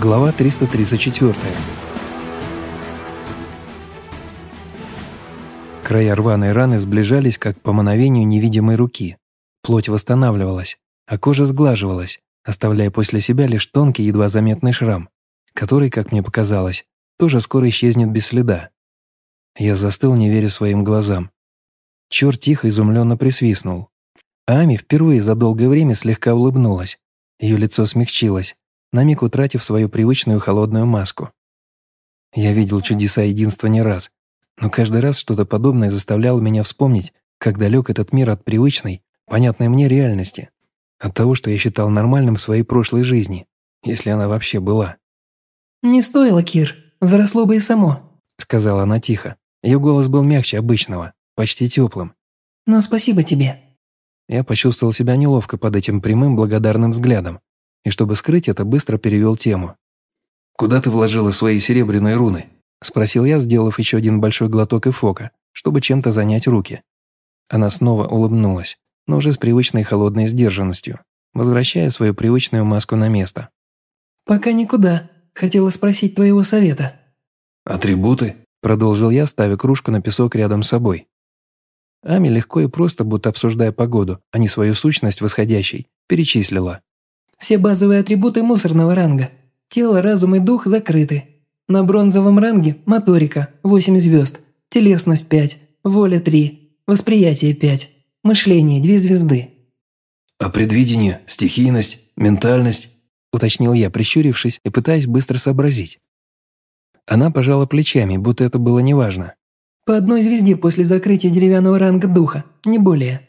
Глава 334. Края рваной раны сближались, как по мановению невидимой руки. Плоть восстанавливалась, а кожа сглаживалась, оставляя после себя лишь тонкий, едва заметный шрам, который, как мне показалось, тоже скоро исчезнет без следа. Я застыл, не веря своим глазам. Черт тихо изумленно присвистнул. Ами впервые за долгое время слегка улыбнулась. Ее лицо смягчилось, на миг утратив свою привычную холодную маску. Я видел чудеса единства не раз, но каждый раз что-то подобное заставляло меня вспомнить, как далек этот мир от привычной, понятной мне реальности, от того, что я считал нормальным в своей прошлой жизни, если она вообще была. «Не стоило, Кир, заросло бы и само», — сказала она тихо. Ее голос был мягче обычного, почти теплым. «Но спасибо тебе». Я почувствовал себя неловко под этим прямым благодарным взглядом, и чтобы скрыть это, быстро перевел тему. «Куда ты вложила свои серебряные руны?» – спросил я, сделав еще один большой глоток эфока, чтобы чем-то занять руки. Она снова улыбнулась, но уже с привычной холодной сдержанностью, возвращая свою привычную маску на место. «Пока никуда. Хотела спросить твоего совета». «Атрибуты?» – продолжил я, ставя кружку на песок рядом с собой. Ами легко и просто, будто обсуждая погоду, а не свою сущность восходящей, перечислила. Все базовые атрибуты мусорного ранга. Тело, разум и дух закрыты. На бронзовом ранге – моторика – 8 звезд, телесность – 5, воля – 3, восприятие – 5, мышление – 2 звезды. «А предвидение, стихийность, ментальность?» – уточнил я, прищурившись и пытаясь быстро сообразить. Она пожала плечами, будто это было неважно. «По одной звезде после закрытия деревянного ранга духа, не более».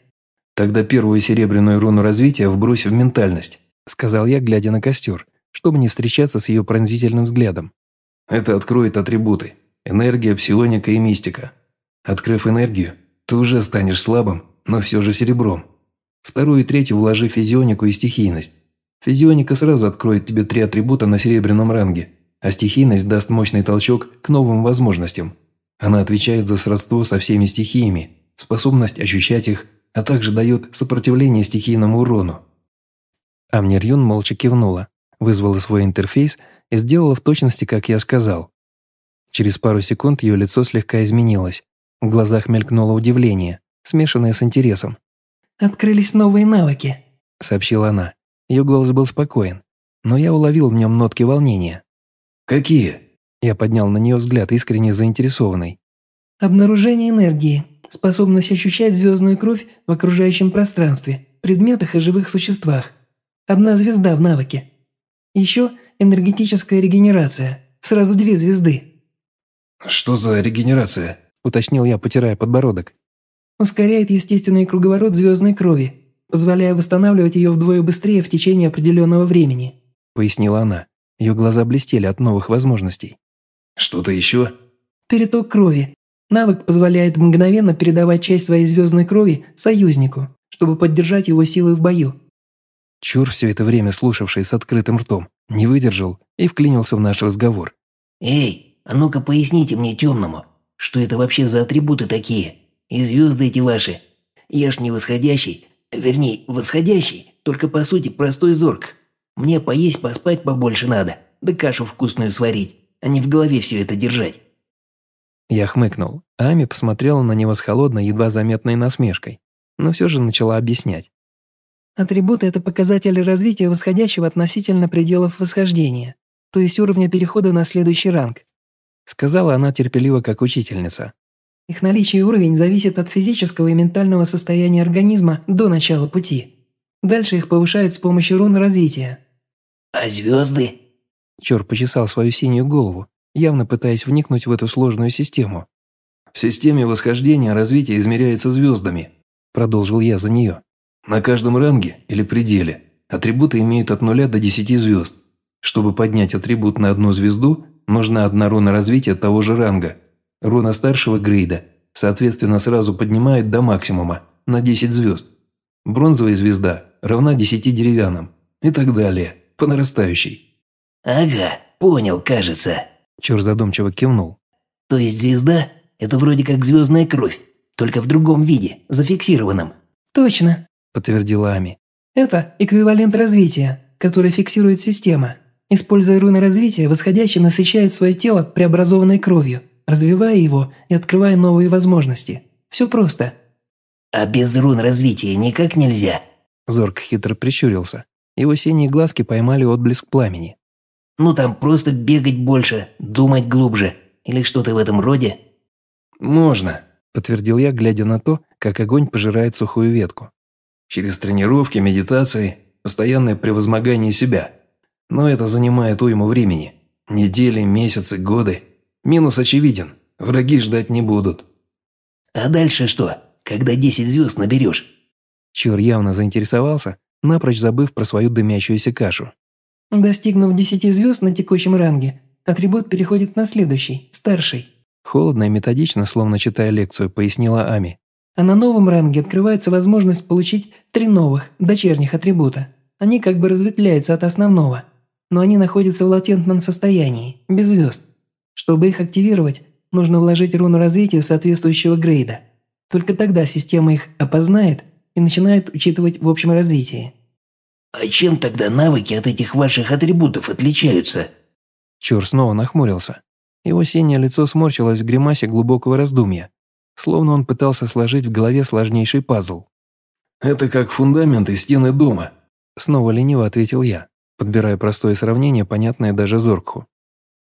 «Тогда первую серебряную руну развития вбрось в ментальность сказал я, глядя на костер, чтобы не встречаться с ее пронзительным взглядом. Это откроет атрибуты. Энергия, псионика и мистика. Открыв энергию, ты уже станешь слабым, но все же серебром. Вторую и третью вложи физионику и стихийность. Физионика сразу откроет тебе три атрибута на серебряном ранге, а стихийность даст мощный толчок к новым возможностям. Она отвечает за сродство со всеми стихиями, способность ощущать их, а также дает сопротивление стихийному урону. Амнир Юн молча кивнула, вызвала свой интерфейс и сделала в точности, как я сказал. Через пару секунд ее лицо слегка изменилось. В глазах мелькнуло удивление, смешанное с интересом. «Открылись новые навыки», — сообщила она. Ее голос был спокоен, но я уловил в нем нотки волнения. «Какие?» Я поднял на нее взгляд, искренне заинтересованный. «Обнаружение энергии, способность ощущать звездную кровь в окружающем пространстве, предметах и живых существах, Одна звезда в навыке. Еще энергетическая регенерация. Сразу две звезды. «Что за регенерация?» – уточнил я, потирая подбородок. Ускоряет естественный круговорот звездной крови, позволяя восстанавливать ее вдвое быстрее в течение определенного времени», – пояснила она. Ее глаза блестели от новых возможностей. «Что-то еще?» «Переток крови. Навык позволяет мгновенно передавать часть своей звездной крови союзнику, чтобы поддержать его силы в бою. Чур, все это время слушавший с открытым ртом, не выдержал и вклинился в наш разговор. «Эй, а ну-ка поясните мне темному, что это вообще за атрибуты такие? И звезды эти ваши? Я ж не восходящий, вернее, восходящий, только по сути простой зорг. Мне поесть, поспать побольше надо, да кашу вкусную сварить, а не в голове все это держать». Я хмыкнул, а Ами посмотрела на него с холодной, едва заметной насмешкой, но все же начала объяснять. Атрибуты – это показатели развития восходящего относительно пределов восхождения, то есть уровня перехода на следующий ранг. Сказала она терпеливо, как учительница. Их наличие и уровень зависит от физического и ментального состояния организма до начала пути. Дальше их повышают с помощью рун развития. «А звезды?» Чор почесал свою синюю голову, явно пытаясь вникнуть в эту сложную систему. «В системе восхождения развитие измеряется звездами», – продолжил я за нее. На каждом ранге или пределе атрибуты имеют от 0 до 10 звезд. Чтобы поднять атрибут на одну звезду, нужна одна руна развития того же ранга. Руна старшего грейда, соответственно, сразу поднимает до максимума, на 10 звезд. Бронзовая звезда равна 10 деревянным. И так далее, по нарастающей. «Ага, понял, кажется». Чур задумчиво кивнул. «То есть звезда – это вроде как звездная кровь, только в другом виде, зафиксированном». «Точно», – подтвердила Ами. «Это эквивалент развития, который фиксирует система. Используя руны развития, восходящий насыщает свое тело преобразованной кровью, развивая его и открывая новые возможности. Все просто. А без рун развития никак нельзя. Зорг хитро прищурился. Его синие глазки поймали отблеск пламени. Ну там просто бегать больше, думать глубже. Или что-то в этом роде. «Можно», – подтвердил я, глядя на то, как огонь пожирает сухую ветку. «Через тренировки, медитации, постоянное превозмогание себя. Но это занимает уйму времени. Недели, месяцы, годы. Минус очевиден. Враги ждать не будут». «А дальше что, когда десять звезд наберешь?» Чур явно заинтересовался, напрочь забыв про свою дымящуюся кашу. Достигнув десяти звезд на текущем ранге, атрибут переходит на следующий, старший. Холодно и методично, словно читая лекцию, пояснила Ами. А на новом ранге открывается возможность получить три новых, дочерних атрибута. Они как бы разветвляются от основного, но они находятся в латентном состоянии, без звезд. Чтобы их активировать, нужно вложить руну развития соответствующего грейда. Только тогда система их опознает и начинает учитывать в общем развитии. «А чем тогда навыки от этих ваших атрибутов отличаются?» Чур снова нахмурился. Его синее лицо сморщилось в гримасе глубокого раздумья, словно он пытался сложить в голове сложнейший пазл. «Это как фундамент и стены дома», – снова лениво ответил я, подбирая простое сравнение, понятное даже Зоркху.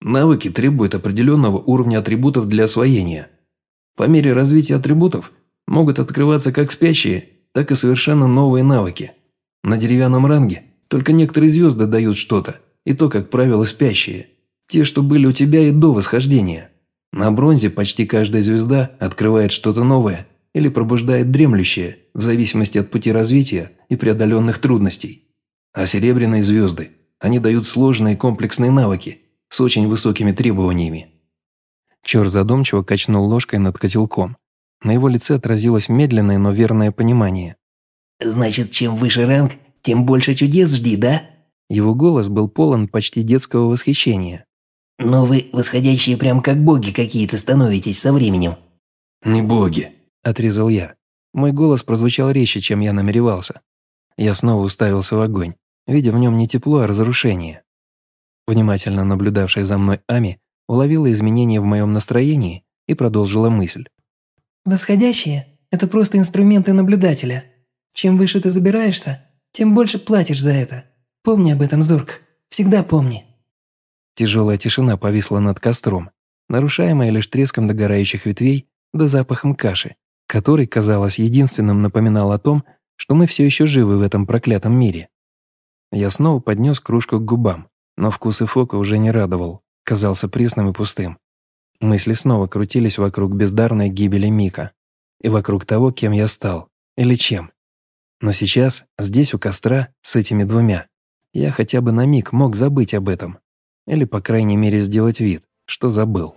«Навыки требуют определенного уровня атрибутов для освоения. По мере развития атрибутов могут открываться как спящие, так и совершенно новые навыки. На деревянном ранге только некоторые звезды дают что-то, и то, как правило, спящие. Те, что были у тебя и до восхождения. На бронзе почти каждая звезда открывает что-то новое или пробуждает дремлющее, в зависимости от пути развития и преодоленных трудностей. А серебряные звезды, они дают сложные комплексные навыки с очень высокими требованиями. Чор задумчиво качнул ложкой над котелком. На его лице отразилось медленное, но верное понимание. Значит, чем выше ранг, тем больше чудес жди, да? Его голос был полон почти детского восхищения. Но вы восходящие прям как боги какие-то становитесь со временем. Не боги, отрезал я. Мой голос прозвучал резче, чем я намеревался. Я снова уставился в огонь, видя в нем не тепло, а разрушение. Внимательно наблюдавшая за мной Ами уловила изменения в моем настроении и продолжила мысль. «Восходящие – это просто инструменты наблюдателя. Чем выше ты забираешься, тем больше платишь за это. Помни об этом, Зурк. Всегда помни». Тяжелая тишина повисла над костром, нарушаемая лишь треском догорающих ветвей да запахом каши, который, казалось, единственным напоминал о том, что мы все еще живы в этом проклятом мире. Я снова поднес кружку к губам, но вкус и фока уже не радовал, казался пресным и пустым. Мысли снова крутились вокруг бездарной гибели Мика и вокруг того, кем я стал или чем. Но сейчас, здесь у костра, с этими двумя, я хотя бы на миг мог забыть об этом. Или, по крайней мере, сделать вид, что забыл.